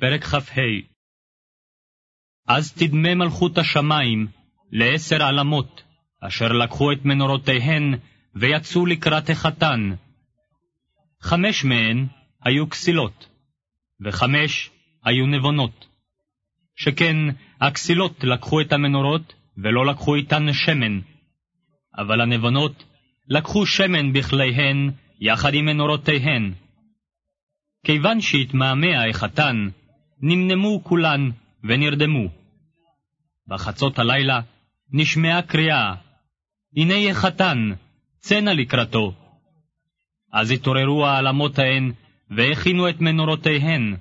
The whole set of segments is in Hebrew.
פרק כ"ה אז תדמה מלכות השמיים לעשר עלמות, אשר לקחו את מנורותיהן ויצאו לקראת החתן. חמש מהן היו כסילות, וחמש היו נבונות. שכן הכסילות לקחו את המנורות, ולא לקחו איתן שמן. אבל הנבונות לקחו שמן בכליהן, יחד עם מנורותיהן. כיוון שהתמהמה החתן, נמנמו כולן ונרדמו. בחצות הלילה נשמעה קריאה, הנה החתן, צא לקראתו. אז התעוררו העלמות ההן, והכינו את מנורותיהן.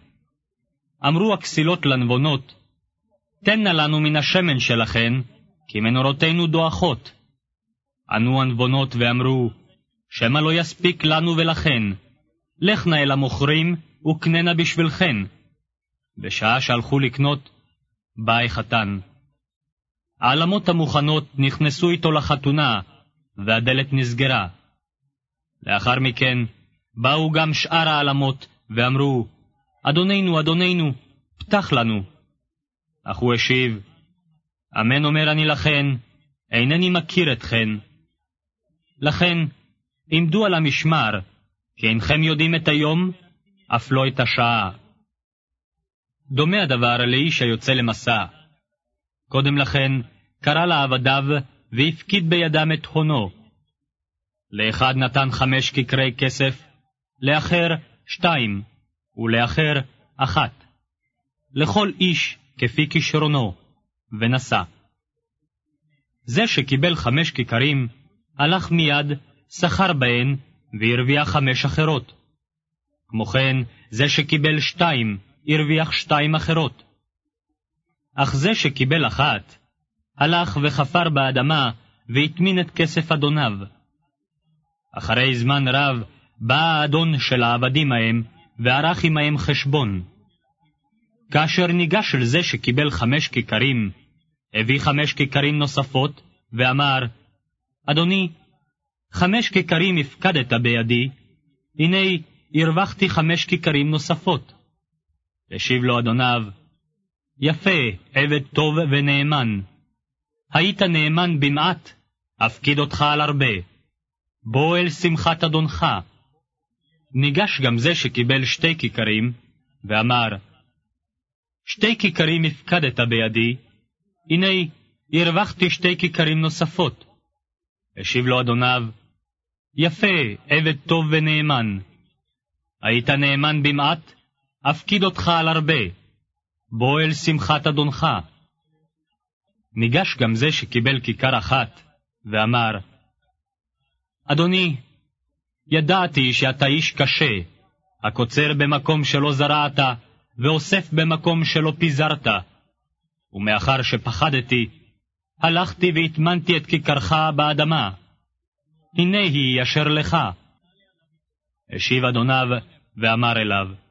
אמרו הכסילות לנבונות, תנה לנו מן השמן שלכן, כי מנורותינו דועכות. ענו הנבונות ואמרו, שמא לא יספיק לנו ולכן, לך נא אל המוכרים וקננה בשבילכן. בשעה שהלכו לקנות, בא החתן. העלמות המוכנות נכנסו איתו לחתונה, והדלת נסגרה. לאחר מכן באו גם שאר העלמות, ואמרו, אדוננו, אדוננו, פתח לנו. אך הוא השיב, אמן אומר אני לכן, אינני מכיר אתכן. לכן, עמדו על המשמר, כי אינכם יודעים את היום, אף לא את השעה. דומה הדבר לאיש היוצא למסע. קודם לכן קרא לעבדיו והפקיד בידם את הונו. לאחד נתן חמש כקרי כסף, לאחר שתיים, ולאחר אחת. לכל איש כפי כישרונו, ונסע. זה שקיבל חמש כיכרים, הלך מיד, שכר בהן, והרוויח חמש אחרות. כמו כן, זה שקיבל שתיים, הרוויח שתיים אחרות. אך זה שקיבל אחת, הלך וחפר באדמה, והטמין את כסף אדוניו. אחרי זמן רב, בא האדון של העבדים ההם, וערך עמהם חשבון. כאשר ניגש אל זה שקיבל חמש כיכרים, הביא חמש כיכרים נוספות, ואמר, אדוני, חמש כיכרים הפקדת בידי, הנה הרווחתי חמש כיכרים נוספות. השיב לו אדוניו, יפה, עבד טוב ונאמן. היית נאמן במעט, אפקיד אותך על הרבה. בוא אל שמחת אדונך. ניגש גם זה שקיבל שתי כיכרים, ואמר, שתי כיכרים הפקדת בידי, הנה הרווחתי שתי כיכרים נוספות. השיב לו אדוניו, יפה, עבד טוב ונאמן. היית נאמן במעט, אפקיד אותך על הרבה. בוא אל שמחת אדונך. ניגש גם זה שקיבל כיכר אחת, ואמר, אדוני, ידעתי שאתה איש קשה, הקוצר במקום שלא זרעת, ואוסף במקום שלא פיזרת. ומאחר שפחדתי, הלכתי והטמנתי את כיכרך באדמה. הנה היא אשר לך. השיב אדוניו, ואמר אליו,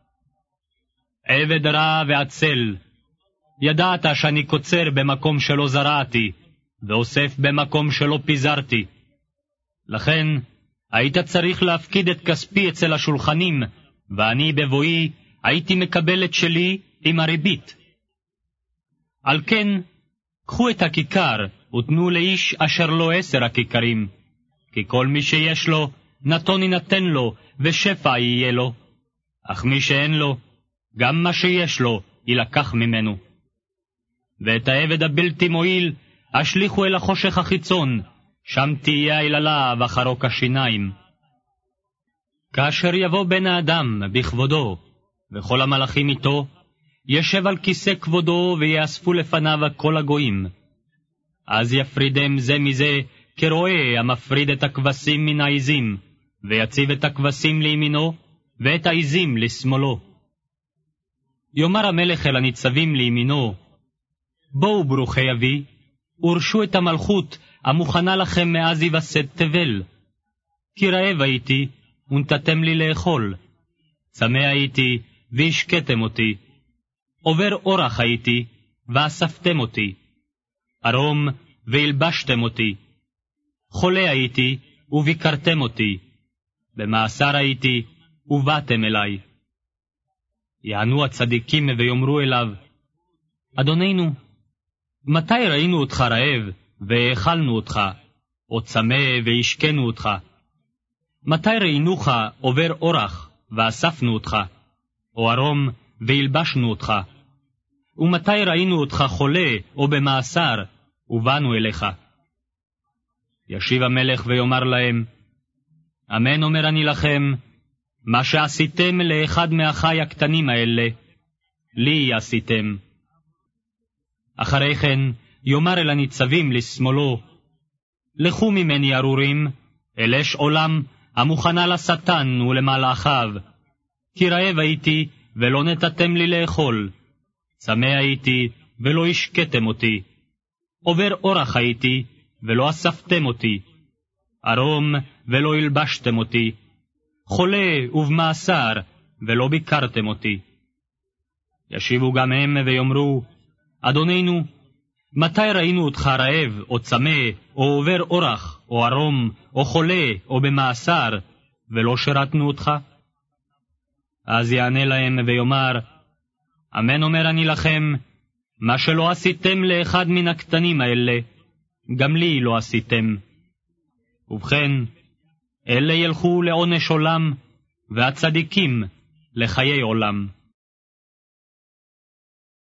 עבד רע ועצל, ידעת שאני קוצר במקום שלא זרעתי, ואוסף במקום שלא פיזרתי. לכן, היית צריך להפקיד את כספי אצל השולחנים, ואני בבואי הייתי מקבל את שלי עם הריבית. על כן, קחו את הכיכר ותנו לאיש אשר לו עשר הכיכרים, כי כל מי שיש לו, נתון יינתן לו, ושפע יהיה לו. אך מי שאין לו, גם מה שיש לו יילקח ממנו. ואת העבד הבלתי מועיל השליכו אל החושך החיצון, שם תהיה היללה וחרוק השיניים. כאשר יבוא בן האדם בכבודו, וכל המלאכים איתו, ישב על כיסא כבודו ויאספו לפניו כל הגויים. אז יפרידם זה מזה כרועה המפריד את הכבשים מן העזים, ויציב את הכבשים לימינו, ואת העזים לשמאלו. יאמר המלך אל הניצבים לימינו, בואו ברוכי אבי, ורשו את המלכות המוכנה לכם מאז היווסד תבל. כי רעב הייתי, ונתתם לי לאכול. צמא הייתי, והשקתם אותי. עובר אורח הייתי, ואספתם אותי. ערום, והלבשתם אותי. חולה הייתי, וביקרתם אותי. במאסר הייתי, ובאתם אלי. יענו הצדיקים ויאמרו אליו, אדוננו, מתי ראינו אותך רעב, והאכלנו אותך, או צמא והשקנו אותך? מתי ראינוך עובר אורח, ואספנו אותך, או ערום, והלבשנו אותך? ומתי ראינו אותך חולה, או במאסר, ובאנו אליך? ישיב המלך ויאמר להם, אמן אומר אני לכם, מה שעשיתם לאחד מאחי הקטנים האלה, לי עשיתם. אחרי כן יאמר אל הניצבים לשמאלו, לכו ממני ארורים, אל אש עולם המוכנה לשטן ולמלאכיו. כי רעב הייתי, ולא נתתם לי לאכול. צמא הייתי, ולא השקתם אותי. עובר אורח הייתי, ולא אספתם אותי. ערום, ולא הלבשתם אותי. חולה ובמאסר, ולא ביקרתם אותי. ישיבו גם הם ויאמרו, אדוננו, מתי ראינו אותך רעב, או צמא, או עובר אורח, או ערום, או חולה, או במאסר, ולא שירתנו אותך? אז יענה להם ויאמר, אמן אומר אני לכם, מה שלא עשיתם לאחד מן הקטנים האלה, גם לי לא עשיתם. ובכן, אלה ילכו לעונש עולם, והצדיקים לחיי עולם.